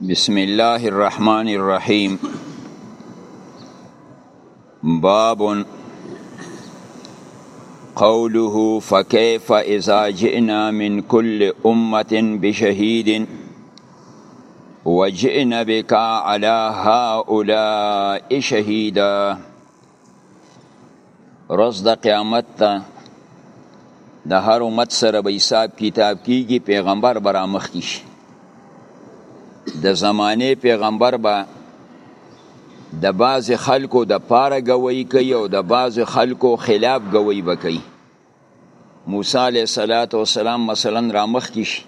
بسم الله الرحمن الرحيم باب قوله فكيف إذا جئنا من كل أمة بشهيد وجئنا بك على هؤلاء شهيدا روز د قیامت ته د هر امت سره به حساب کتاب کیږي پیغمبر به رامخ کی شي د زمانه پیغمبر به د باز خلکو د پاره گوي کوي او د باز خلکو خلاف گوي بکي موسی علیه صلوات و سلام مثلا رامخ کی شي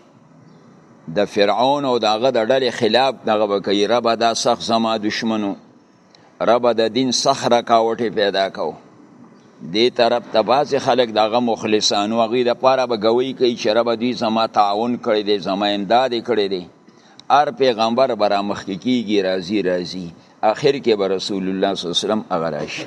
د فرعون او دغه د ډلې خلاف دغه بکي رب دا سخت زما دشمنو رب د دین سخت رکاوټې پیدا کو دې طرف ته بعضې خلک د هغه مخلصان و هغوی دپاره به ګوی کوي چې ربه دوی زما تعاون کړی دی زما امداد یې کړی دی هر پیغمبر به رامخکې کېږي راځي راځي اخر کې به رسول الله صلی الله علیه وسلم هغه راشي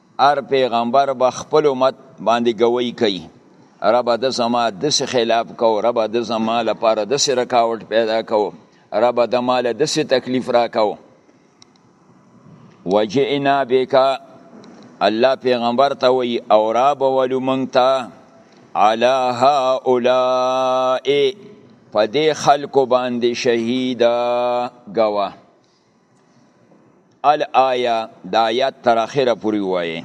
هر پیغمبر به خپل امت باندې گوی کوي رب د زما دس خلاف کو رب د زما لپاره دس رکاوټ پیدا کو رب د مال دس تکلیف را کو وجئنا بکا الله پیغمبر ته وی او را بولو مونږ ته علا هؤلاء په دې خلکو باندې شهیدا گواه الآیه د آیات تر اخره پورې وایي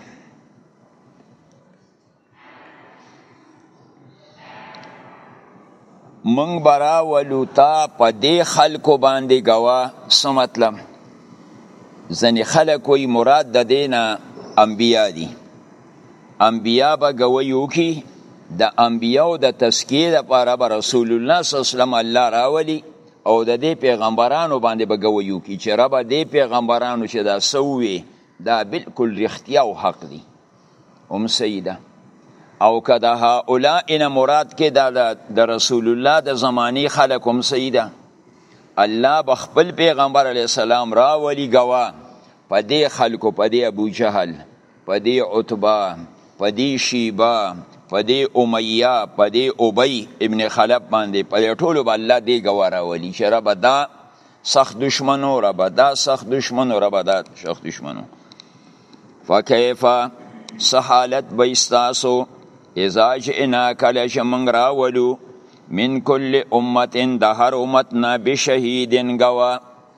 مونږ برا ولو تا په دې خلکو باندې غوا څه مطلب ځنې خلک وایي مراد د دینه انبیا دي انبیا به غوي وکي د انبیاو د تزکیه لپاره به رسول الله صلی الله علیه وسلم الله راولي او د دې پیغمبرانو باندې به ګویو کی چې رب دې پیغمبرانو چې دا سووي دا بالکل رښتیا او حق دي هم سیده او که د هؤلاء نه مراد کې دا د رسول الله د زمانی خلک هم سیده الله به خپل پیغمبر علی السلام راولي ګوا په دې خلکو په دې ابو جهل په دې عتبه، په دې شیبه، په دې امیه، په دې ابی ابن خلف باندې په دې ټولو به الله دې ګواه راولي چې رب دا سخت دشمنو رب دا سخت دشمنو رب دا سخت دشمنو فکیف سحالت بیستاسو اذا جئنا کله چې موږ راولو من کل امت د هر امت نه بشهیدن ګوا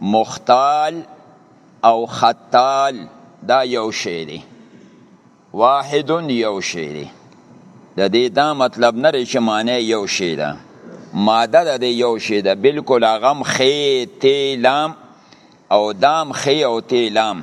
مختال او ختال دا یو شی دی واحد یو شی دی د دې دا مطلب نه لري چې معنی یو شی ده ماده د دې یو شی ده بالکل هغه خې تی لام او دام خې او تی لام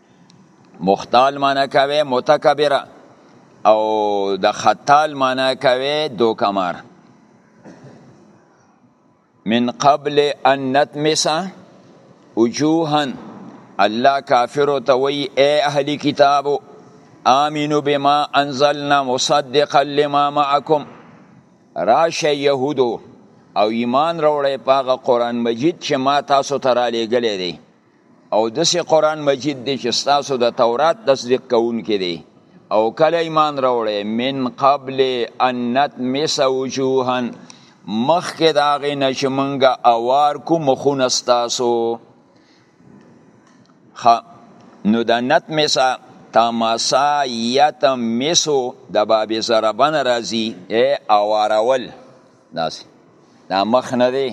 مختال معنی کوي متکبر او د خطال معنی کوي دوکمار من قبل ان نتمس وجوها الله کافر ته وی اے اهل کتاب امنو بما انزلنا مصدقا لما معكم راشه يهودو او ایمان راوړی پاغه قران مجید چې ما تاسو ته را لېږلی دی او دسې قرآن مجید دی چې ستاسو د تورات تصدیق کوونکی دی او کله ایمان راوړی من قبل ان نتمس وجوها مخکې د هغې نه چې مونږه اوار کو مخونه ستاسو نو د نتمسه تمسا یتمسو د باب ضربن راځي ای اوارول داسې دا مخ نه دی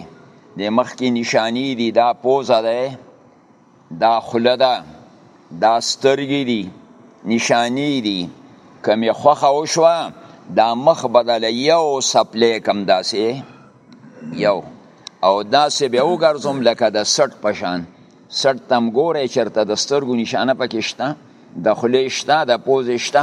د مخ کې نشانی دي دا پوزه ده دا خوله ده دا سترګې دي نشانی دي کمی خوخه وشوه دا مخ بدل یو سپلی کم داسې یو او داسې به وګرځم لکه د سټ پشان سټ تم ګوره چرته د سترګو نشانه پکې شته د خولې شته د پوزې شته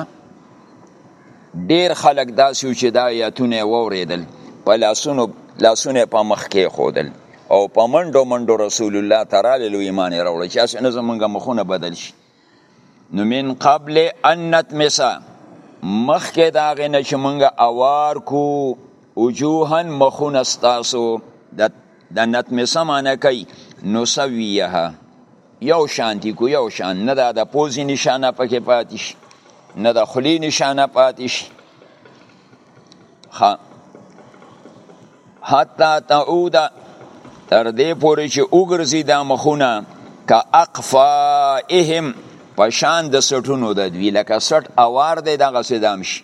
ډیر خلک داسې و چې دا آیاتونه ووریدل په لاسونو لاسونه په مخ کې خودل او په منډو منډو رسول الله تعالی له ایمان راوړ چې اسنه زمونږ مخونه بدل شي نو من قبل ان نتمسا مخکې دا غنه چې مونږه اوار کو وجوهن مخون استاسو د د نتمسه معنی کوي نسویها یو شان دي کو یو شان نه دا د پوزي نشانه پکې پاتې شي نه د خلی نشانه پاتې شي حتی تعود تر دې پورې چې وګرځي دا مخونه که اقفائهم پشان د سټونو د دوی لکه سټ اوار دی دغه سدام شي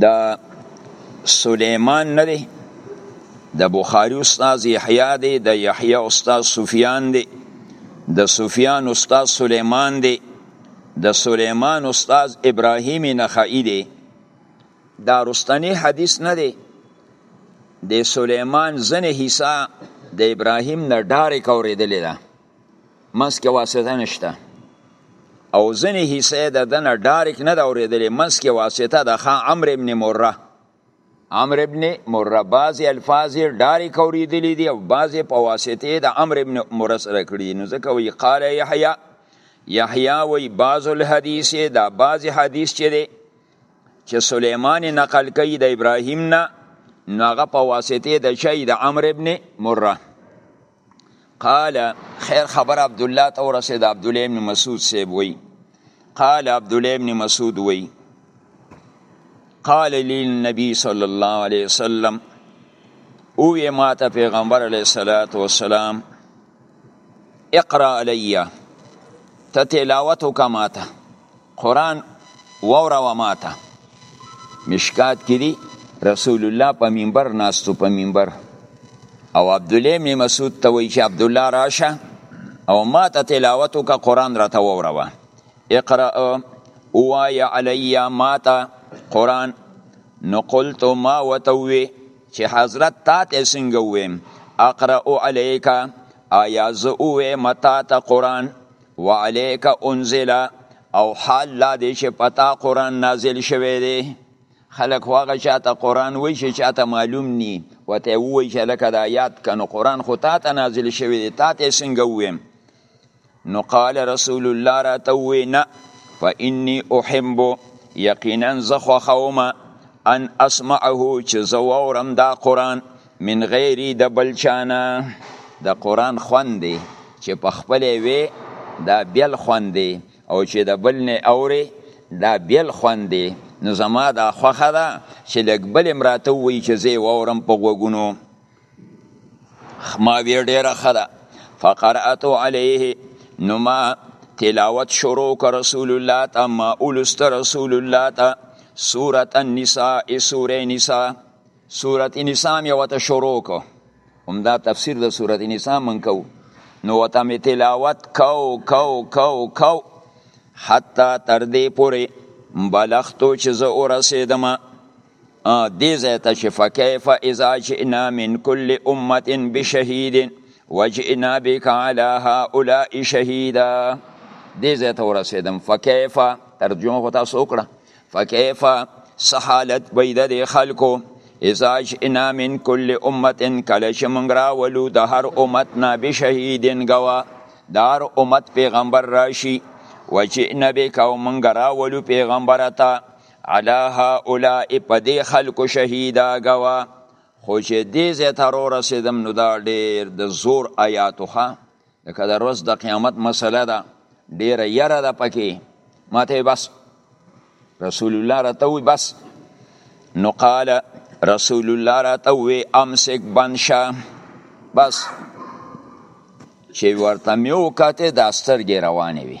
دا سلیمان نه دی د بخاری استاد یحیی دی د یحیی استاد سفیان دی د سفیان استاد سلیمان دی د سلیمان استاد ابراهیم نخعی دی دا رستنی حدیث نه دی د سلیمان زنه حصہ د ابراهیم نه ډارې کوریدلې ده منځ کې واسطه نشته او ځنې حصه د دنه ډایرک نه دا اورېدلې منځ کې واسطه د خان عمرو ابن مره عمرو ابن مره بعضې الفاظ یې ډایرک اورېدلي دي او بعضې په واسطې د عمرو ابن مره سره کړي نو ځکه وایي قال یحیی یحیی وایي بعض الحدیث دا بعضې حدیث چې دی چې سلیمان نقل کوي د ابراهیم نه نو هغه په واسطې د چای د عمرو ابن مره قال خیر خبر عبد الله ته ورسید عبد الله ابن مسعود سیب وی قال عبد الله ابن مسعود وی قال لي النبي صلى الله عليه وسلم او یې ما ته پیغمبر علیه الصلاۃ والسلام اقرا علیا ته تلاوت وکما ته قرآن ووره و ماته مشکات کې دي رسول الله په منبر ناستو په منبر او عبد الله ابن مسعود ته وایي چې عبد الله راشه او ماته تلاوت وکړه قرآن راته ووره و اقرأ وای علی ماته قرآن نو قلت ما وتوي چې حضرت تا ته څنګه ویم اقرأ علیک آیا زه وې متا ته قرآن وعليك انزل او حال لا دی چې پتا قران نازل شوی دی خلک واغه چاته قران وای چې چاته معلوم ني وته وای چې لکه دا یاد کنو قران خو تا ته نازل شوی دی تا ته څنګه ویم نو قال رسول الله را توینا فإني أحب یقینا زخوا خوما ان اسمعه چې زوورم دا قران من غیری د بل چانه د قران خوند دی چې په خپل وی دا بیل خوند دی او چې د بل نه اوري دا بیل خوند دی نو زما دا خوخه ده چې لګ بل امراته وی چې زه وورم په غوګونو ما وی ډیره خدا فقرات علیه نو ما تلاوت شروع ک رسول الله ته ما اولست رسول الله ته سوره النساء سوره نساء سورت نسام یو ته شروع کو هم دا تفسیر د سورت نسام من کو نو وته می تلاوت کو کو کو کو حتی تر دې پورې بلختو چې زه ورسېدم دې ځای ته چې فکیف اذا جئنا من کل امت بشهید وجئنا بک علی هؤلاء شهیدا دې ځای ته ورسېدم فکیف ترجمه خو تاسو وکړه فکیف سحالت بيد د خلکو اذا جئنا من كل امه کله چې مونږ راولو د هر امت نه به شهیدین غوا د هر امت پیغمبر راشي وجئنا بك او مونږ راولو پیغمبر ته علا هؤلاء په دې خلکو شهیدا غوا خو چې دې زه تر ورسېدم نو دا ډېر د زور آیاتو ښه لکه د روز د قیامت مسله ده ډیره یره ده پکې ماته بس رسول الله راته وی بس نو قال رسول الله راته وی امسک بنشا بس چې ورته میو کته د سترګې روانې وي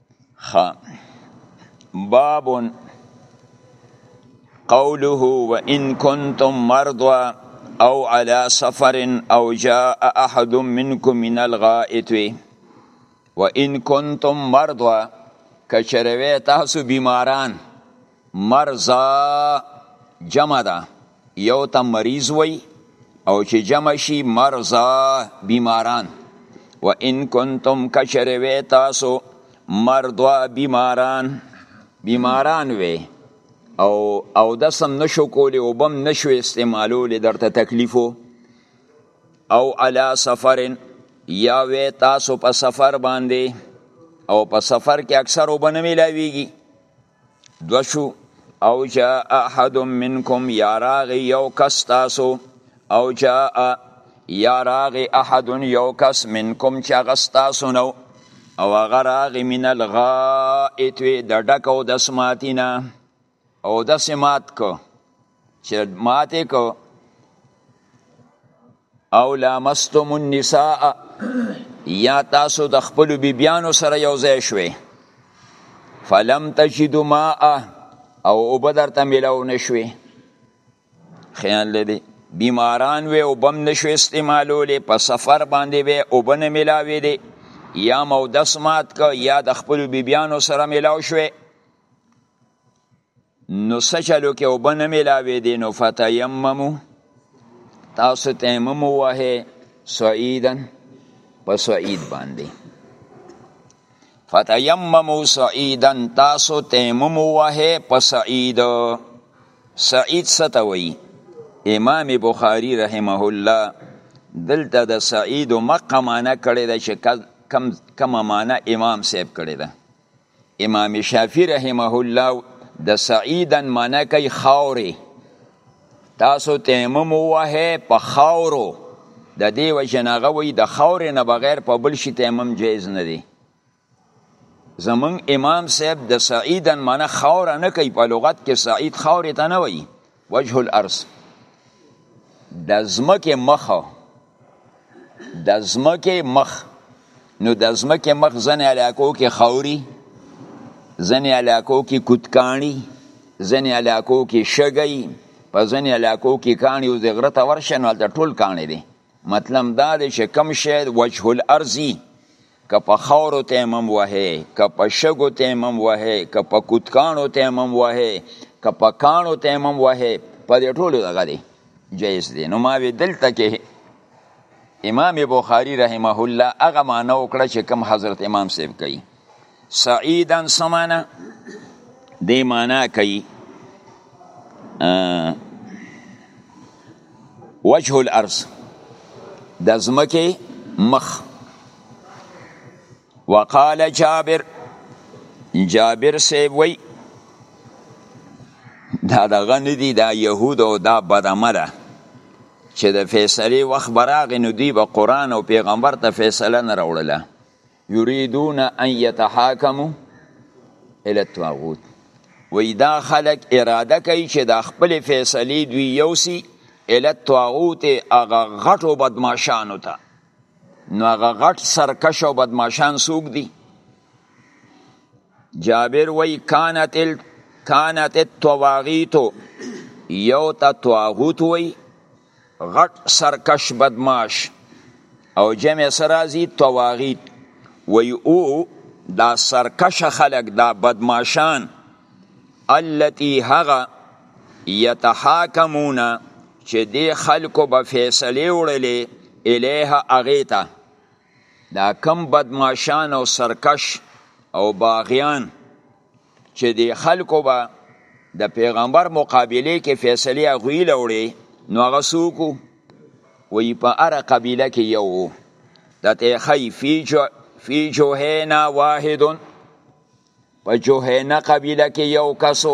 خ باب قوله وان كنتم مرضى او على سفر او جاء احد منكم من الغائط وان كنتم مرضى کچروي تاسو بیماران مرضا جمع ده یو ته مریض وی او چې جمع شي مرضا بیماران و ان کنتم کچر وی تاسو مرضا بیماران بیماران وی او او دسم نشو کولی او بم نشو استعمالولی درته تکلیفو او علا سفرن یا وی تاسو په سفر باندې او په سفر کې اکثر وبنه ملاویږي دو شو او جاء احد منکم یا راغی یو کس تاسو او جاء یا راغی احد یو کس منکم چې هغه ستاسو نو او هغه راغی من الغائط د ډک او د سماتینا او د سمات کو چې ماته کو او لامستم النساء یا تاسو د خپل بیبیانو سره یو ځای شوي فلم تجدوا ماء او وبدر ته ملو نشوي خیال لري بیماران وي او بم نشوي استعمالولې په سفر باندې وي او بنه ملاوي دي یا مودس مات که یا د خپل بیبیانو سره ملاو شوي نو سچلو کې اوبه نه ملاوې دي نو فتیممو تاسو تیمم ووهې سعیدن په سعید باندې فتیممو سعیدن تاسو تیمم ووهې په سعید سعید ستوي امام بخاری رحمه الله دلته د سعید مقه معنی کړی ده چې کم کم معنی امام صاحب کړی ده امام شافعی رحمه الله د سعیدن معنی کوي خاورې تاسو تیمم ووهه په خاورو د دې وجه نه هغه وایي د خاورې نه بغیر په بل شي تیمم جایز نه دی زمونږ امام صاحب د سعیدن معنی خاوره نه کوي په لغت کې سعید خاورې ته نه وایي وجه الارض د زمکه مخ د زمکه مخ نو د زمکه مخ ځنې علاقو کې خوري ځنې علاقو کې کوتکانی ځنې علاقو کې شګي په ځنې علاقو کې کانی او زغره ته ورشن ول ټول کانی دي مطلب دا دی چې کم شی وجه الارضی که په خاورو تیمم وهې که په شګو تیمم وهې که په کوتکانو تیمم وهې که په کانو تیمم وهې په دې ټولو دغه دی جایز دی نو ما وی دلته کې امام بخاری رحمه الله هغه معنی وکړه چې کوم حضرت امام صاحب کوي سعیدا سمانا دې معنی کوي وجه الارض د ځمکې مخ وقال جابر جابر سیب وی دا دغه ندی دا یهود او دا بدمه ده چې د فیصلې وخت به راغی نو دوی به قرآن او پیغمبر ته فیصله نه راوړله یریدون ان یتحاکمو الی الطاغوت وی دا خلق اراده کوي چې دا خپل فیصله دوی یوسی الی الطاغوت هغه غټو بدمعشانو ته نو هغه غټ سرکش او بدمعشان سوق دي جابر وی کانت ال کانت الطواغیت یو ته طاغوت وی غټ سرکش بدماش او جمع سرازی تواغیت وی او دا سرکش خلق دا بدماشان التي هغه يتحاکمون چې دی خلکو به فیصله وړلې الیها اغیتا دا کم بدماشان او سرکش او باغیان چې دی خلکو به د پیغمبر مقابله کې فیصله غوی لوړي نو هغه څوک وي په اره قبیله کې یو د ته خی فی جو فی جوهینا واحد په جوهینا قبیله کې یو کسو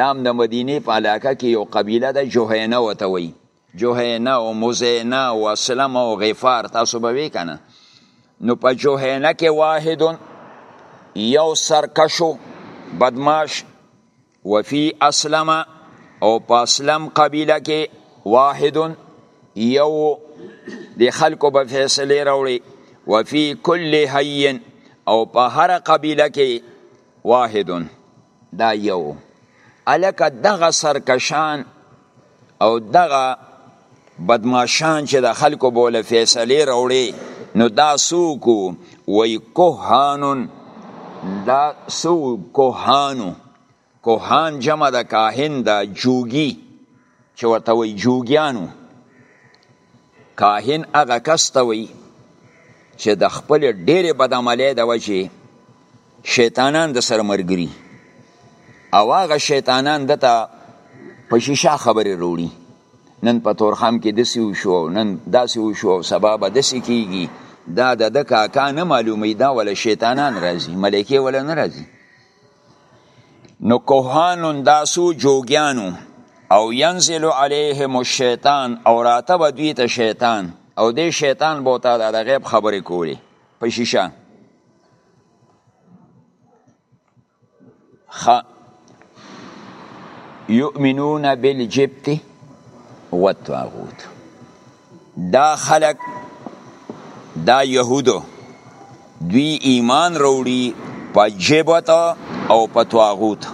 دام د مدینه په علاقه کې یو قبیله د جوهینا وته وي جوهینه او مزینه او اسلم او غفار تاسو به وی کنه نو په جوهینه کې واحدون یو سرکشو بدماش وفي اسلم او په اسلم قبیله کې واحدون یو د خلکو به فیصله راوړي وفي کل حین او په هر قبیله کې واحدون دا یو الکه دغه سرکشان او دغه بدمعشان چې د خلکو بوله فیصله راوړي نو دا سوکو وای کوهانون دا سو کوهانو کوهان جمع د کاهن دا جوګي چې ورته وای جوګیانو کاهن هغه کس ته وي چې د خپل ډېرې بدعملۍ د وجې شیطانان د سره مرګري او هغه شیطانان دته په شیشه خبرې وروړي نن په تورخم کې دسی وشو نن داسې وشو سبا به دسی کیږي دا د د کاکا نه معلومي دا ول شیطانان راځي ملکه ول نه راځي نو کوهانون داسو جوګیانو او ینزل علیهم الشیطان او راته به دوی ته شیطان او دې شیطان به ته د غیب خبرې کولې په شیشه خ یؤمنون بالجبت والطاغوت دا خلق دا يهودو دوی ایمان روړي په جبت او په تواغوت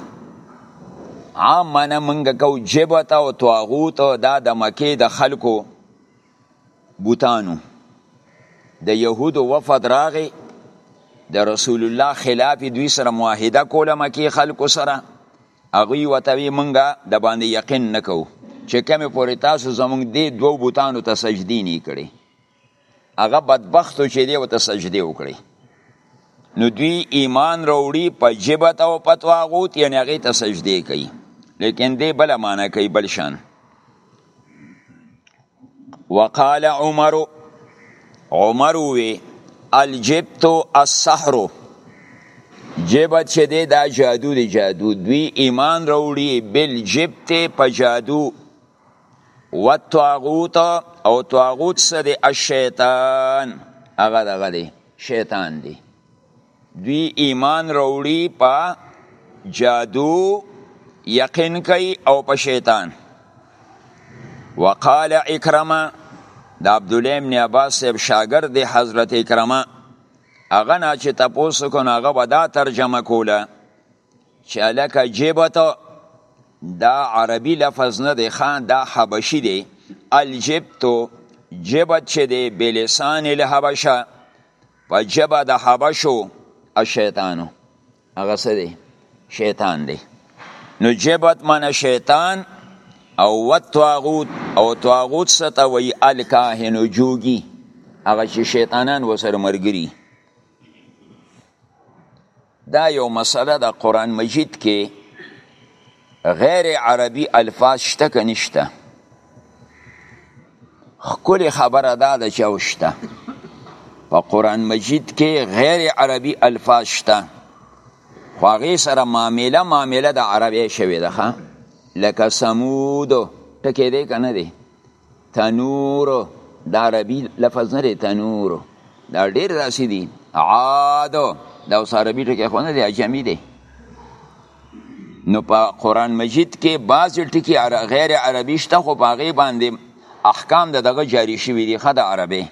عامنه منګه کو جبت او تواغوت دا د مکه د خلکو بوتانو د يهودو وفد راغي د رسول الله خلاف دوی سره معاهده کوله مکه خلکو سره هغوی ورته وی مونږ د باندې یقین نه کوو چې کمې پورې تاسو زمونږ دې دوو بوتانو ته سجدی نه کړي هغه بدبختو چې دی ورته سجدی وکړي نو دوی ایمان راوړي په جبت او پتواغوت یعنی هغه ته سجدی کوي لیکن دې بل معنی کوي بل شان وقال عمر عمر وی الجبت السحر جبت چې دی دا جادو دی جادو دوی ایمان راوړي بل جبت په جادو و طاغوت او طاغوت سره الشیطان هغه دغه دی شیطان دی دوی ایمان راوړي په جادو یقین کوي او په شیطان وقال اکرمه د عبد الله ابن عباس صاحب شاګرد دی حضرت اکرمه هغه نه چې تاسو کو نه هغه ودا ترجمه کوله چې الک جبت دا عربي لفظ نه دی خان دا حبشي دی الجبت جبت چې دی بلسان الحبشه په جبه د حبشو الشیطانو هغه څه دی شیطان دی نو جبت من شیطان او و طاغوت او طاغوت ستا وی الکاهن جوګی هغه چې شیطانان وسره مرګري دا یو مسله د قرآن مجید کې غیر عربي الفاظ شته که نشته خکل خبره دا ده چې اوشته په قرآن مجید کې غیر عربي الفاظ شته خو هغې سره معامله معامله د عربی شوې ده لکه سمود ټکی دی که نه دی تنور دا عربي لفظ نه دی تنور دا ډیر داسې دي عاد دا اوس عربي ټکی خو نه دی عجمي دی نو په قرآن مجید کې بعضې ټکي غیر عربي شته خو په هغې باندې احکام د دغه جاری شوي دي ښه د عربې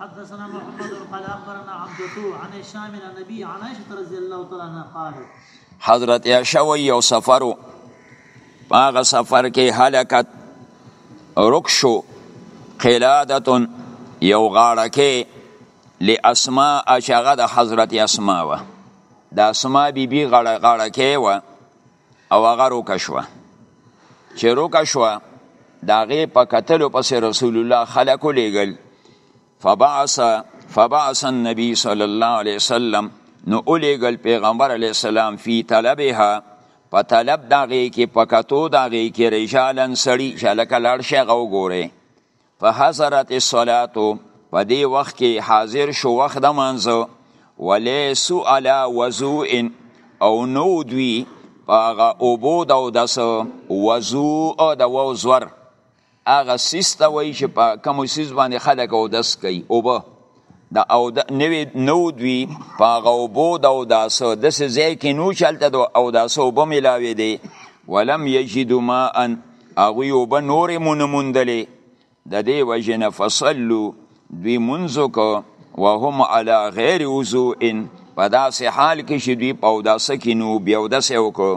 حدثنا محمد قال اخبرنا عبدته عن هشام عن ابي عن عائشه رضي الله تعالى عنها قالت حضرت عائشه وی یو سفر هغه سفر کې هلاکت رکشو قلادتون یو غاړه کې لاسماء اشغه د حضرت اسماء و د اسماء بی بی غاړه غاړه کې و او هغه روکه شوه چې روکه شوه د هغې په کتلو پسې رسول الله خلک ولیږل فبعث فبعث النبي صلی الله علیه وسلم نو ولیږل پیغمبر علیه السلام فی طلبها په طلب د هغې کې په کتو د هغې کې رجالا سړي چې هلکه لاړ شي هغه وګورئ فحضرت الصلاة په دې وخت کې حاضر شو وخت د مانځه ولیسو علی وضوء او نو دوی هغه اوبو د اودس وضوء د وو زور هغه سیس ته وایي چې په کوم سیس باندې خلک اودس کوي اوبه د او د نوې نو دوی په هغه اوبو د اوداسه داسې ځای کې نو چې هلته د اوداسه اوبه میلاوې دی ولم یجدو ماء هغوی اوبه نورې مونه موندلې د دې وجې نه فصلو دوی مونځ وکړو وهم علی غیر وضوء په داسې حال کې چې دوی په اوداسه کې نو بیا اوداسه وکړو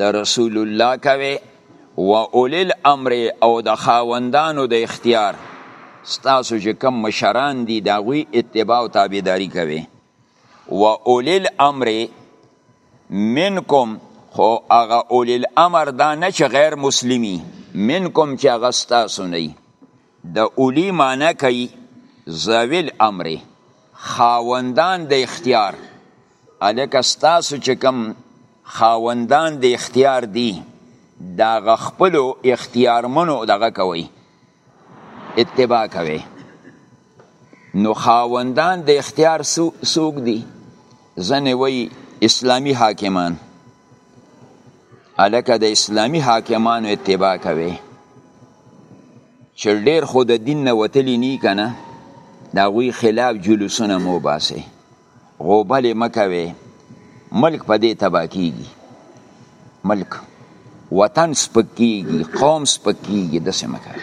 د رسول الله کوي و اولی الامر او د خاوندانو د اختیار ستاسو چې کم مشران دي دا غوی اتباع او تابعداري کوي و اولی الامر منکم خو هغه اولی الامر دا نه چې غیر مسلمی منکم چې هغه ستاسو نه د اولی معنی کوي ذوی الامر خاوندان د اختیار الکه ستاسو چې کوم خاوندان د اختیار دي دا غخپلو اختیارمنو دغه کوي اتباع کوي نو خاوندان د اختیار سوق دي ځنې وي اسلامی حاکمان الکه د اسلامی حاکمانو اتباع کوي چې ډیر خو د دین نه وتلی نی کنه دا غوی خلاف جلوسونه مو باسي غوبل مکوي ملک په دې تبا کیږي ملک وطن سپکیږي قوم سپکیږي د سمکه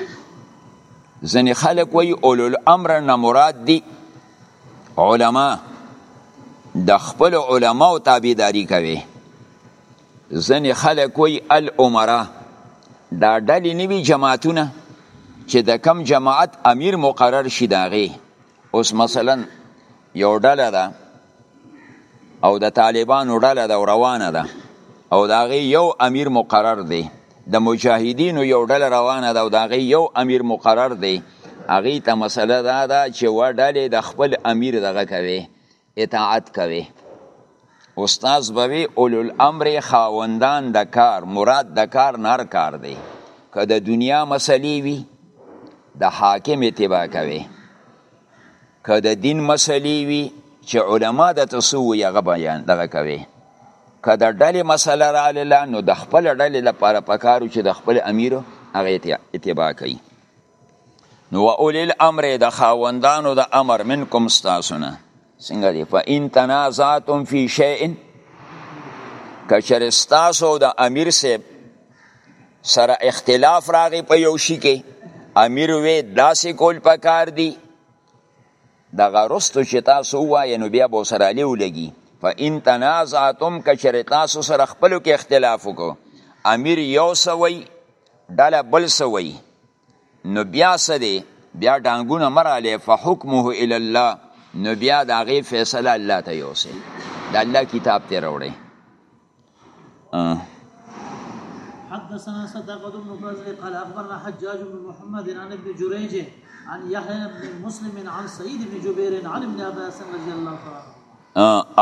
ځنې خلک وایي اولو الامر نه مراد دي علما د خپل علما او تابعداري کوي ځنې خلک وي العمره دا ډلې نوي جماعتونه چې د کم جماعت امیر مقرر شي داغي اوس مثلا یو ډله ده او د طالبانو ډله ده روانه ده او داغي یو امیر مقرر دی د مجاهدینو یو ډله روانه ده او د هغې یو امیر مقرر دی هغې ته مسله دا ده چې و ډلې د خپل امیر دغه کوي اطاعت کوي استاد به وي اولوالامر خاوندان د کار مراد د کار نار کار دی که د دنیا مسلې وي د حاکم اتباع کوي که د دین مسلې وي چې علما د تسو یغه بیان دغه کوي که د ډلې مسله رااله نو د خپل ډلې لپاره پکارو چې د خپل امیر هغه اتباع کوي نو اولی الامر د خاوندانو د امر منکم استاسونه څنګه دی فإن تنازعتم فی شیء کچر استاسو د امیر سیب سره اختلاف راغی په یو شي کې امیر وی داسې کول پکار دی دغه رستو چې تاسو وایې نو بیا به سره علی ولګي فان تنازعتم کچر تاسو سره خپلو کې اختلاف وکړو امیر یو سوی ډله بل سوی نو بیا څه دی بیا ډانګونه مراله فحکمه الی الله نو بیا د هغې فیصله الله ته یوسې د الله کتاب ته راوړې حدثنا صدقه بن فضل قال اخبرنا حجاج بن محمد عن ابن جريج عن يحيى بن مسلم عن سعيد بن جبير عن ابن عباس رضي الله عنه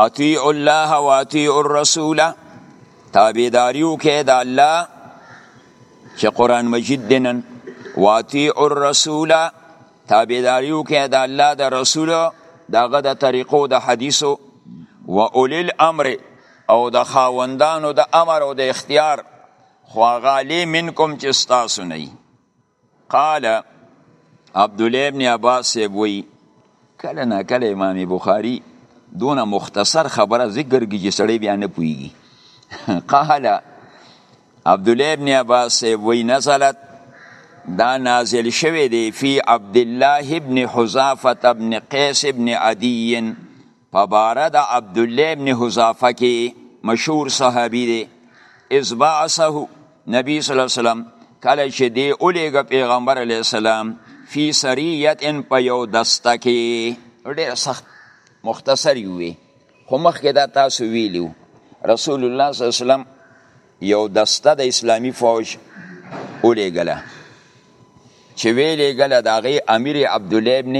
اطیع الله و اطیع الرسول تابیداریو که دا الله چې قران مجید دینن واتی الرسول تابعداریو کې د الله د رسول دغه د طریقو د حدیثو و اولی الامر او د خاوندانو د امر او د اختیار خو غالی منکم چې تاسو نه قال عبد الله ابن عباس وی کله نا کله امام بخاری دونه مختصر خبره ذکر کی چې سړی بیا نه پویږي قال عبد الله ابن عباس وی نزلت دا نازل شوه دی فی عبد الله ابن حذافه ابن قیس ابن عدی فبارد عبد الله ابن حذافه کی مشهور صحابی دی اذ بعثه نبی صلی الله علیه وسلم کله چې دی اولیګ پیغمبر علیه السلام فی سریت ان په یو دسته کې ډیر سخت مختصر وي خو مخکې دا تاسو ویلو رسول الله صلی الله علیه وسلم یو دسته د اسلامی فوج اولیګله چې ویلېګله د هغې امیر عبدالله ابن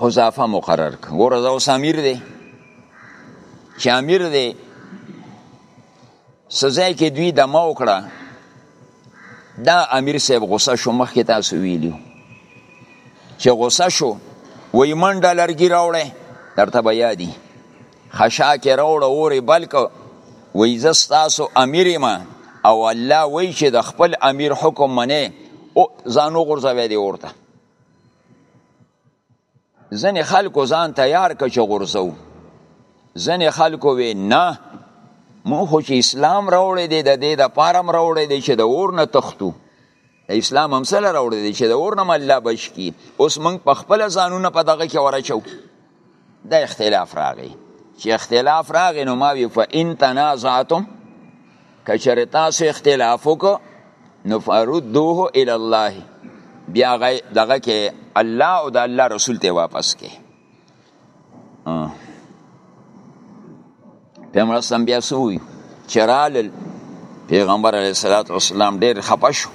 حذافه مقرر کړ ګوره دا اوس امیر دی چې امیر دی سزای کې دوی دمه وکړه دا امیر صاحب غوسه شو مخکې تاسو ویلیو چې غوسه شو وی منډه لرګي راوړی درته به یادي خشاکې راوړه اورې بلک وی زه ستاسو امیر یم او الله وی چې د خپل امیر حکم منې او ځانو غورځوی دی اورته ځنې خلکو ځان تیار که چې غورځو ځنې خلکو وی نه مون خو چې اسلام راوړی دی د دې د پارم راوړی دی چې د اور نه تختو اسلام هم سره راوړی دی چې د اور نه الله بچ کی اوس مونږ په خپل ځانونه په دغه کې ورچو دا اختلاف راغی چې اختلاف راغی نو ما وی فإن تنازعتم کچر تاسو اختلاف وکړو نو فردوه الی الله بیا دغه کې الله او د الله رسول ته واپس کې پیغمبر سم بیا سوی چرال پیغمبر علیه الصلاۃ والسلام ډیر خپه شو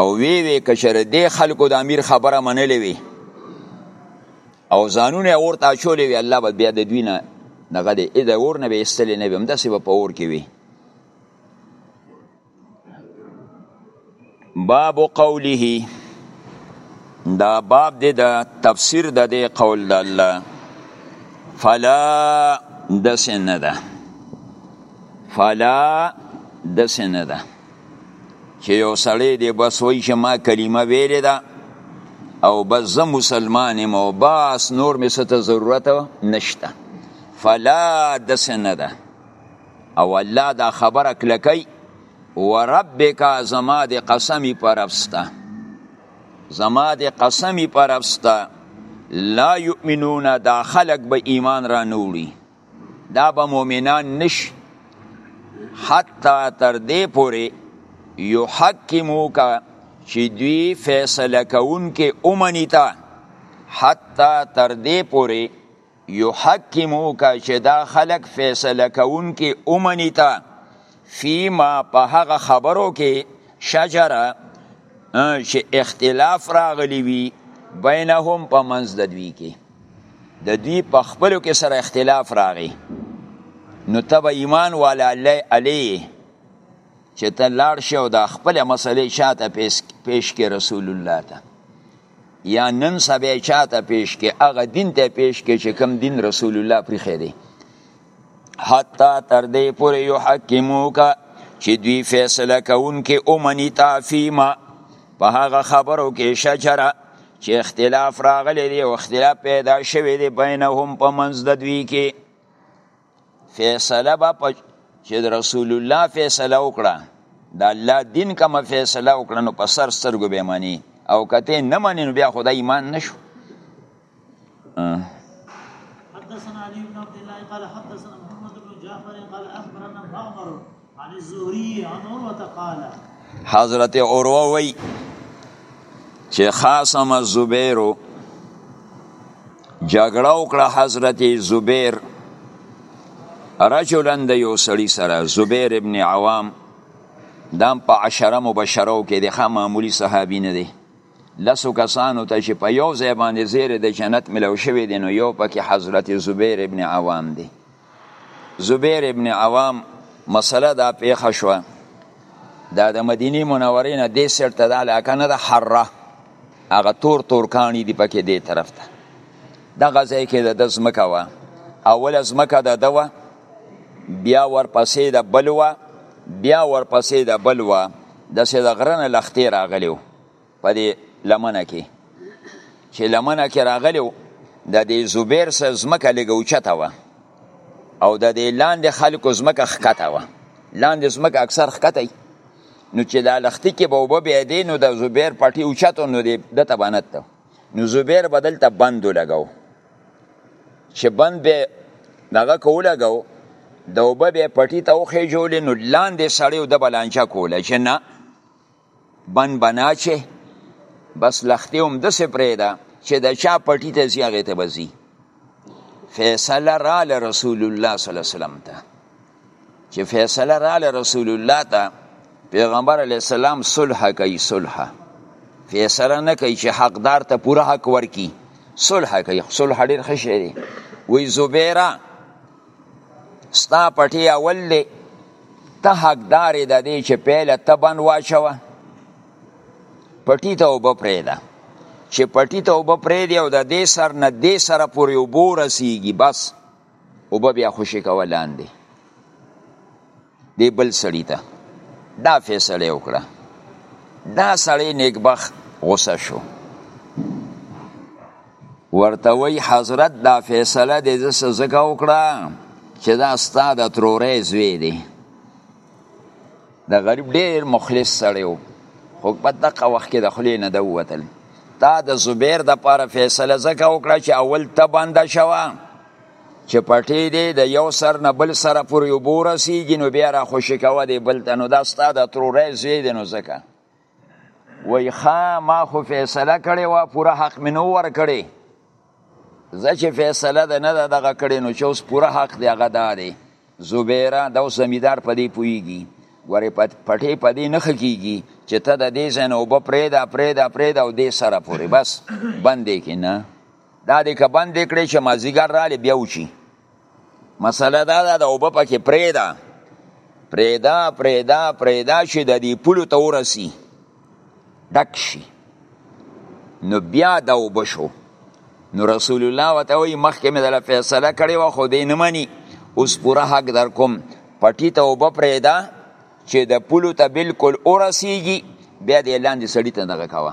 او وی وی کشر دې خلکو د امیر خبره منلې وی او ځانونه اورته اچولې وي الله به بیا د دوی نه دغه دی د اور نه به ایستلې نه وي همداسې به په اور کې وي باب قوله دا باب دی د تفسیر د دې قول د الله فلا دسنه ده فلا دسنه ده چې یو سړی دی بس وایي چې ما کلمه ویلې ده او بس زه مسلمان یم او بس نور مې څه ته ضرورت نشته فلا داسې نه ده او الله دا خبره کلکوي وربک زما د قسمی پر افستا زما د قسمی پر افستا لا یؤمنون دا خلق به ایمان را نوړي دا به مؤمنان نشي حتی تر دې پورې یحکمو کا چې دوی فیصله کوونکې اومنی تا حتی تر دې پورې یحکمو کا چې دا خلک فیصله کوونکې اومنی تا فیما په هغه خبرو کې شجره چې اختلاف راغلی وي بینهم په منځ د دوی کې د دوی په خپلو کې سره اختلاف راغی نو ته به ایمان والا علی چې ته لاړ شې او دا خپله مسلې چا ته پیش کې رسول الله ته یا نن سبا چا ته پیش کې هغه دین ته پیش کې چې کوم دین رسول الله پرې دی حتی تر دې پورې یو حکیمو کا چې دوی فیصله کوونکې اومنی تا فیما په هغه خبرو کې شجره چې اختلاف راغلی دی او اختلاف پیدا شوی دی بینهم په منځ د دوی کې فیصله به په چې رسول الله فیصله وکړه د الله دین کوم فیصله وکړه نو په سر سترګو به مانی او کته نه مانی نو بیا خدای ایمان نشو حدثنا علي بن عبد الله قال حدثنا محمد بن جعفر قال اخبرنا معمر عن الزهري عن عروه قال حضرت عروه وی چې خاصم زبیرو جګړه وکړه حضرت زبیر رجلا د یو سړي سره زبیر ابن عوام دام په عشره مبشرو کې د خامعمولی صحابي نه دی لسو کسانو ته چې په یو ځای باندې زیره د جنت ملو شوی دی نو یو پکې حضرت زبیر ابن عوام دی زبیر ابن عوام مسله دا پیښه شوه دا د مدینه منورې نه دې سر ته د علاقه نه د حره هغه تور تور کانی دی پکې دې طرف ته د غزې کې د دزمکه وا اول ازمکه د دوا بیا ورپسې د بلوا بیا ورپسې د بلوا د سې د غرنه لختې راغلیو په دې لمنه کې چې لمنه کې راغلی و د دې زبیر صاحب ځمکه لږه اوچته وه او د دې لاندې خلکو ځمکه ښکته وه لاندې ځمکه اکثر ښکته وي نو چې دا لښتي کې به اوبه بهېدې نو د زبیر پټي اوچته نو دی دته به نته نو زبیر به دلته بند ولګو چې بند به دغه که ولګو د اوبه به پټي ته وخېژولې نو لاندې سړی او د بلانچه کوله چې نه بند بنا چې بس لختې هم داسې پرېږده چې د چا پټي ته ځي هغې ته به ځي فیصله راله رسول الله صلی الله علیه وسلم ته چې فیصله راله رسول الله ته پیغمبر علیه السلام صلح کوي صلح فیصله نه کوي چې حقدار ته پوره حق ورکي صلح کوي صلح ډېر ښه شی دی وایي زبیره ستا پټی اول دی ته حقدار د دې چې پیله ته بند واچوه پټی ته اوبه پرېږده چې پټی ته اوبه پرېږدي او د دې سر نه دې سره پورې اوبه ورسیږي بس اوبه بیا خوشې کوه لاندې دی بل سړی ته دا فیصله وکړه دا سړی نیکبخت غوسه شو ورته وی حضرت دا فیصله دی زسه زکه وکړه چې دا ستا د ترورې زوی دی د غریب ډیر مخلص سړی و خو په دغه وخت کې د خلی نه د ووتل تا د زبیر د پاره فیصله زکه وکړه چې اول ته باندې شوه چې پټې دې د یو سر نه بل سره پورې اوبه ورسېږي نو بیا را خوشې کوه دې بل ته نو دا ستا د تروری زوی دی نو ځکه وایي ښه ما خو فیصله کړې وه پوره حق مې نه ورکړی زه چې فیصله ده نه ده دغه کړې نو چې اوس پوره حق دی هغه دا دی زبیره دا اوس زمیدار په دې پوهېږي ورې پټې په دې نښه کېږي چې ته د دې ځای نه اوبه پرېږده پرېږده پرېږده او دې سره پورې بس بندې کې نه دا دې که بند کړې چې مازیګر رالی بیا وچی مسله دا ده د اوبه پکې پرېږده پرېږده پرېږده پرېږده چې د دې پولو ته ورسي ډک شي نو بیا دا اوبه شو نو رسول الله ورته وایي مخکې مې دله فیصله کړې وه خو دی نه مني اوس پوره حق در کوم پټي ته اوبه پرېږده چې د پولو ته بلکل ورسیږي بیا دې لاندې سړي ته دغه کوه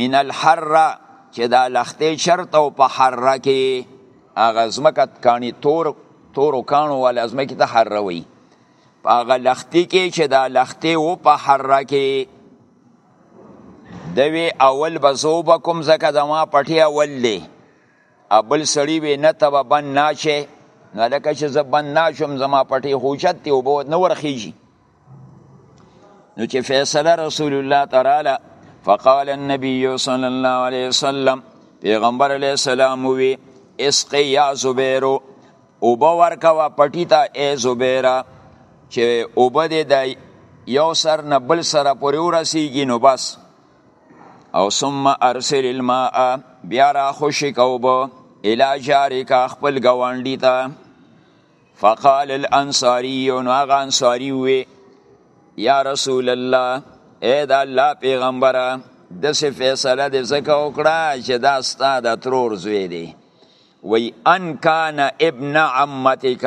من الحره چې دا لختې چرته او په حره کې هغه ځمکه کاڼي تور تورو کاڼو والا ځمکې ته حره وي په هغه لختې کې چې دا لختې او په حره کې دوی اول به زه به کوم ځکه زما پټی اول دی بل سړی وي نه ته به بند نه شې نو لکه چې زه بند نه شم زما پټی خوچت دی اوبه نه ورخیږي نو چې فیصله رسول الله تعالی فقال النبي صلى الله عليه وسلم پیغمبر علیه السلام وی اسقی یا زبیرو او به ورکوا پټی ته ای زبیرا چې او به د یو سر نه بل سره پورې ورسیږي نو بس او ثم ارسل الماء بیا را خوشی کوبه الا جارکا خپل گوانډی ته فقال الانصاری نو هغه انصاری وی یا رسول الله اې دا الله پیغمبره د څه فیصله دې زکه وکړه چې دا ستا د ترور زوی دی وی ان کان ابن عمتک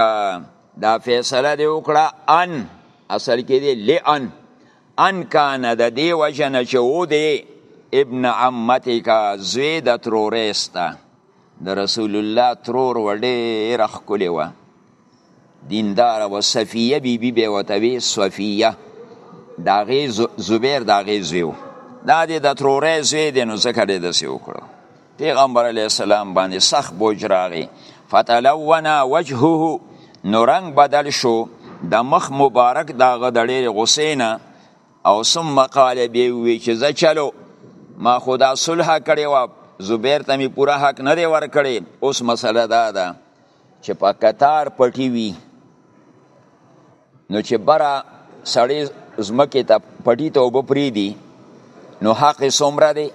دا فیصله دې وکړه ان اصل کې دی لئن ان کان د دې وجنه چې و دې ابن عمتک زوی د ترورې ستا د رسول الله ترور و ډېره ښکلې وه دینداره و صفیه بی بی به ورته وي صفیه د هغې زبیر د هغې زوی و دا د د ترورې زوی دی نو ځکه دی داسې وکړو پیغمبر علیه السلام باندې سخت بوج راغی فتلونا وجهه نو رنګ بدل شو د مخ مبارک د هغه د ډېرې غوسې نه او ثم قال بیا وی چې زه چلو ما خدا صلح کړی و زبیر ته می پوره حق نه دی ورکړی اوس مسله دا ده چې په قطار پټی وی نو چې برا سړی زمکه ته پټی ته وب پری دی نو حق سمره دی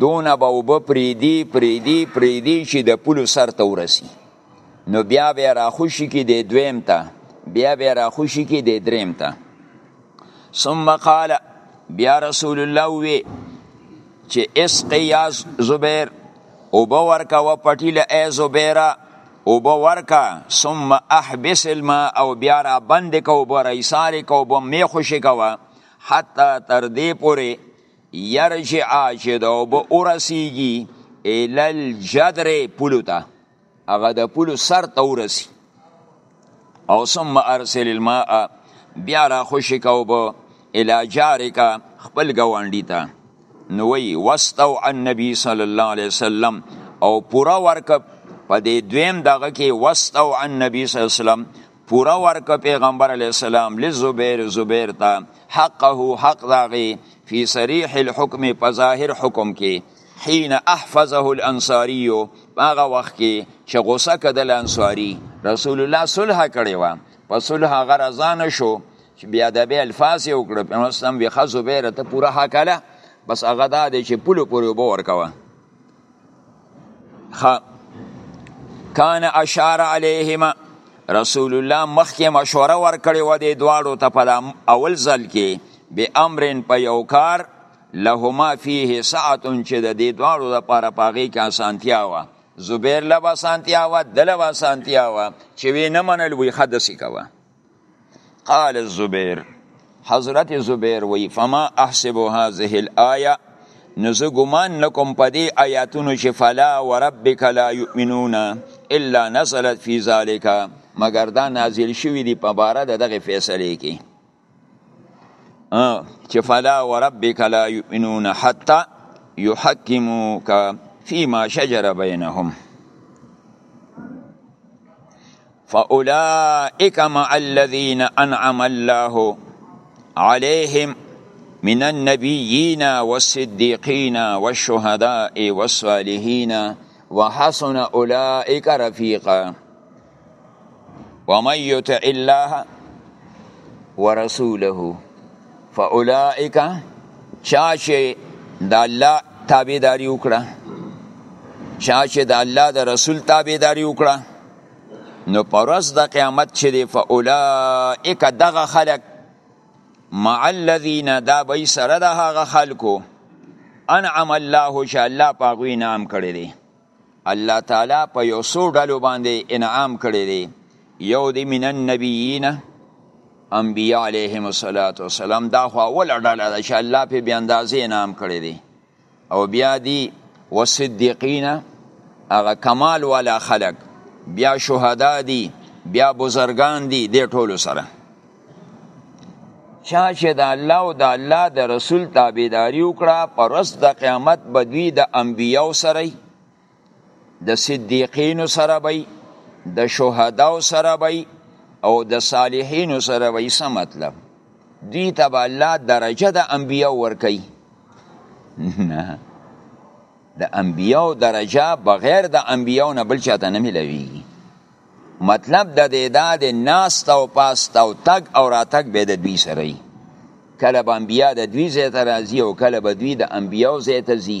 دونه به وب پری دی پری دی پری دی چې د پلو سر ته ورسی نو بیا به راخوشی کی دی دویم ته بیا به راخوشی کی دی دریم ته ثم قال بیا رسول الله وی چې اسقی یا زبیر او به ورکا و پټی له ای زبیره او به ورکا ثم احبس الماء او بیا را بند کو او به رئیساری کو او به می خوشی کوا حتی تر دې پورې یرجع چې د اوبه ورسیږي الل جدر پولو ته هغه د پولو سر ته ورسی او ثم ارسل الماء بیا را خوشی کو بو الی جارک خپل گوانډی ته نو وی واستو عن نبی صلی الله علیه وسلم او پورا ورک په دې دویم دغه کې واستو عن نبی صلی الله علیه وسلم پورا ورک پیغمبر علی السلام لزبیر زبیر تا حقه حق داغي فی صریح الحکم په ظاهر حکم کې حين احفظه الانصاری هغه وخت کې چې غوسه کدل انصاری رسول الله صلح کړي و په صلح هغه رضان شو چې بیا د به الفاظ یو کړ په مسلم وی خزو بیره ته پورا حقاله بس هغه دا چې پلو پورې وبور کوه ها کان اشاره علیهما رسول الله مخکې مشوره ورکړې و دې دواړو ته په اول ځل کې به امر په یو کار لهما فيه ساعه چې د دې دواړو لپاره پاغي کې اسانتیا و زبیر له اسانتیا و دله اسانتیا و چې وی نه منل وی خدسي کوه قال الزبير حضرت زبير وی فما احسب هذه الايه نو زه ګمان نکوم په دې آیاتونو چې فلا وربک لا یؤمنون الا نزلت فی ذالک مگر دا نازل شوی دی په باره د دغه فیصله کې چې فلا وربک لا یؤمنون حتا یحکموک فيما شجر بینهم فأولئك مع الذين أنعم الله عليهم من النبيين والصديقين والشهداء والصالحين وحسن اولئك رفيقا ومن يطع الله ورسوله فاولئك چاشه د الله تابعداري وکړه چاشه د الله د رسول تابعداري وکړه نو پرز د قیامت چې دی فاولائک دغه خلق مع الذین دا بی سره د هغه خلکو انعم الله چې الله په هغوی انعام کړی دی الله تعالی په یو څو ډلو باندې انعام کړی دی یو دی من النبیین انبیاء علیهم الصلاة والسلام دا خو اوله ډله ده چې الله په بې اندازې انعام کړی دی او بیا دی وصدیقین هغه کمال والا خلق بیا شهدا دی بیا بزرگان دی دی ټولو سره چا چې د الله او د الله د رسول تابعداري وکړه پر ورځ د قیامت به دوی د انبیاو سره د صدیقینو سره به د شهداو سره به او د صالحینو سره به څه مطلب دوی ته به الله درجه د انبیاء ورکوي نه د انبیاو درجه بغیر د انبیاو نه بل چاته نه ملوي مطلب د دې دا د ناست او پاست او تګ او راتګ به د دوی سره وي کله به انبیا د دوی ځای ته راځي او کله به دوی د انبیاو ځای ته ځي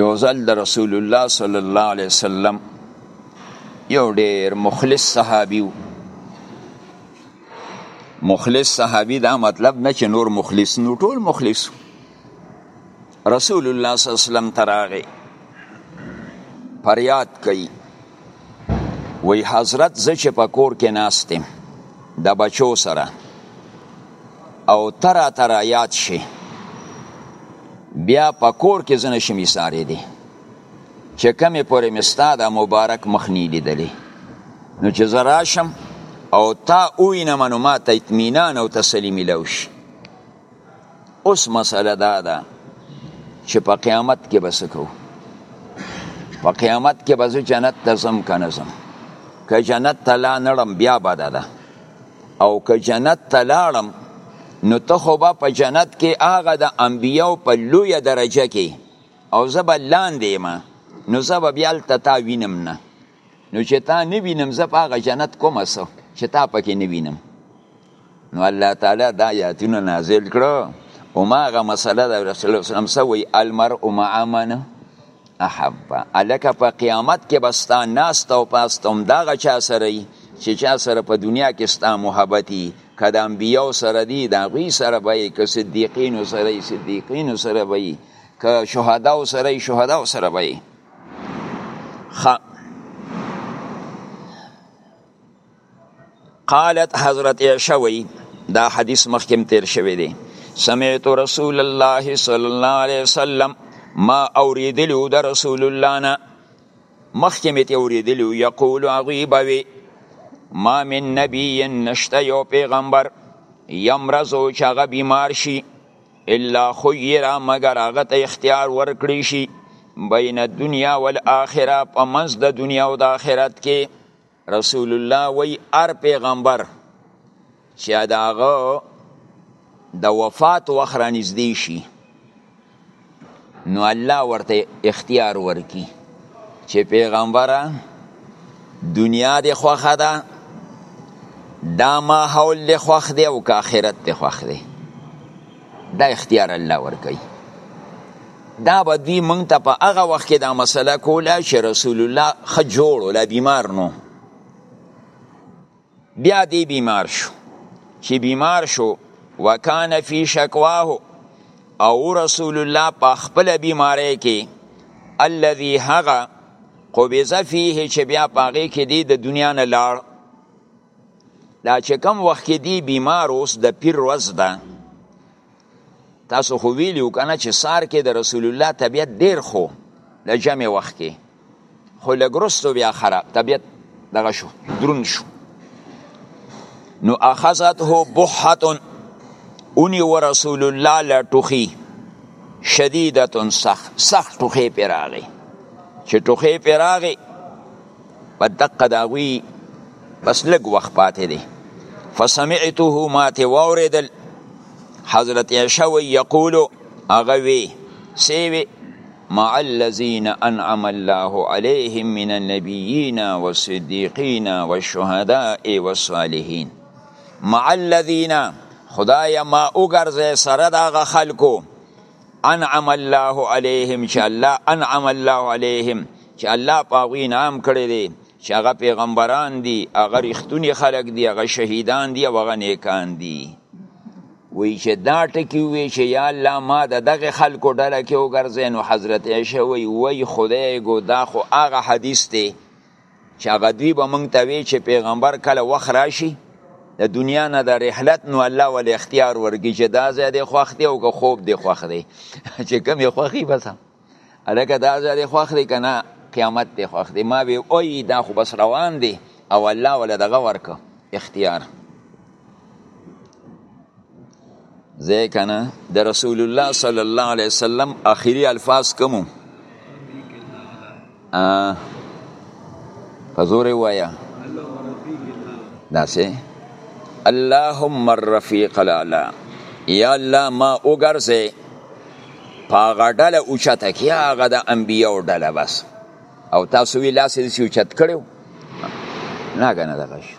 یو ځل د رسول الله صلی الله علیه وسلم یو ډیر مخلص صحابي و مخلص صحابي دا مطلب نه چې نور مخلص نو ټول مخلص رسول الله صلی الله علیه وسلم تراغه پریاد کوي وی حضرت زه چې په کور کې ناستم د بچو سره او ترا ترا یاد شي بیا په کور کې زنه شم ایسارې دي چې کمې پورې مې ستا د مبارک مخ نه لیدلی نو چې زه راشم او تا ووینم نو ما ته اطمینان او تسلي میلاو شي اوس مسله دا ده چې په قیامت کې به څه کوو په قیامت کې به زه جنت ته ځم که نه ځم که جنت ته لا نړم بیا بده ده او که جنت ته لاړم نو ته خو به په جنت کې هغه د انبیاو په لویه درجه کې او زه به لاندې یم نو زه به بیا هلته تا وینم نه نو چې تا نه وینم زه په هغه جنت کومه څه چې تا پکې نه وینم نو الله تعالی دا آیاتونه نازل کړو او ما هغه مسله د رسول الله صلی الله علیه وسلم المرء مع من احب الکه په قیامت کې بستا ناس تو پاستم دا غ چا سره چې چا سره په دنیا کې ستا محبتي کدا انبیو سره دی دا غي سره به ک صدیقین سره صدیقین سره به ک شهدا سره شهدا سره به خ قالت حضرت عائشہ وی دا حدیث مخکم تیر شوی دی سمعت رسول الله صلی الله علیه وسلم ما اوریدلو د رسول الله نه مخکم ته اوریدلو یقول غیب وی ما من نبی نشته یو پیغمبر یمرزو چغه بیمار شي الا خیر مگر هغه ته اختیار ورکړی شي بین الدنیا والآخره په منځ د دنیا او د آخرت کې رسول الله وی ار پیغمبر چې داغه د وفات وخت را نږدې شي نو الله ورته اختیار ورکی چې پیغمبره دنیا دی خوخه ده دا ما حول دی خوخ دی او که آخرت دی خوخ دی دا اختیار الله ورکی دا به دوی مونږ ته په هغه وخت کې دا مسله کوله چې رسول الله ښه جوړ ولا بیمار نو بیا دی بیمار شو چې بیمار شو وکان فی شکواه او رسول الله په خپل بیماری کې الذي هغه قبض فيه چې بیا پاغه کې دی د دنیا نه لاړ دا چې کم وخت کې دی بیمار اوس د پیر ورځ ده تاسو خو ویلیو کنه چې سار کې د رسول الله طبیعت ډیر خو د جمع وخت کې خو لګرستو بیا خراب طبیعت دغه شو درون شو نو اخذته بحتن اونی و رسول الله لټوخی شدیدتن سخت سخت ټوخی پیراغی چې ټوخی پیراغی په دقه د هغوی بس لږ وخت پاتې دی فسمعته ما ته واورېدل حضرت عائشه وی یقولو هغه وی سی وی مع الذين انعم الله عليهم من النبيين والصديقين والشهداء والصالحين مع الذين خدای ما وګرځي سره دغه خلکو انعم الله علیهم چې الله انعم الله علیهم چې الله په هغوی انعام کړی دی چې هغه پیغمبران دي هغه رښتوني خلک دي هغه شهیدان دي او هغه نیکان دي وی چې دا ټکی وی چې یا الله ما د دغه خلکو ډله کې وګرځې نو حضرت عایشه وی وی خدای ګو دا خو هغه حدیث دی چې هغه دوی به مونږ ته وی چې پیغمبر کله وخت راشي د دنیا نه د رحلت نو الله ول اختیار ورګي چې دا ځای د خوخ دی او که خوب دی خوخ دی چې کوم یې خوخي بس الکه دا ځای د خوخ دی کنه قیامت دی خوخ دی ما وی اوی دا خو بس روان دی او الله ول دغه ورک اختیار ځای کنه د رسول الله صلی الله علیه وسلم اخیری الفاظ کوم ا حضور وایا داسې اللهم الرفیق الاعلى یا الله ما وګرځه پاغه ډله اوچته کی هغه د انبیو ډله بس او تاسو وی لاس دې اوچت کړو نه غنه دغه شو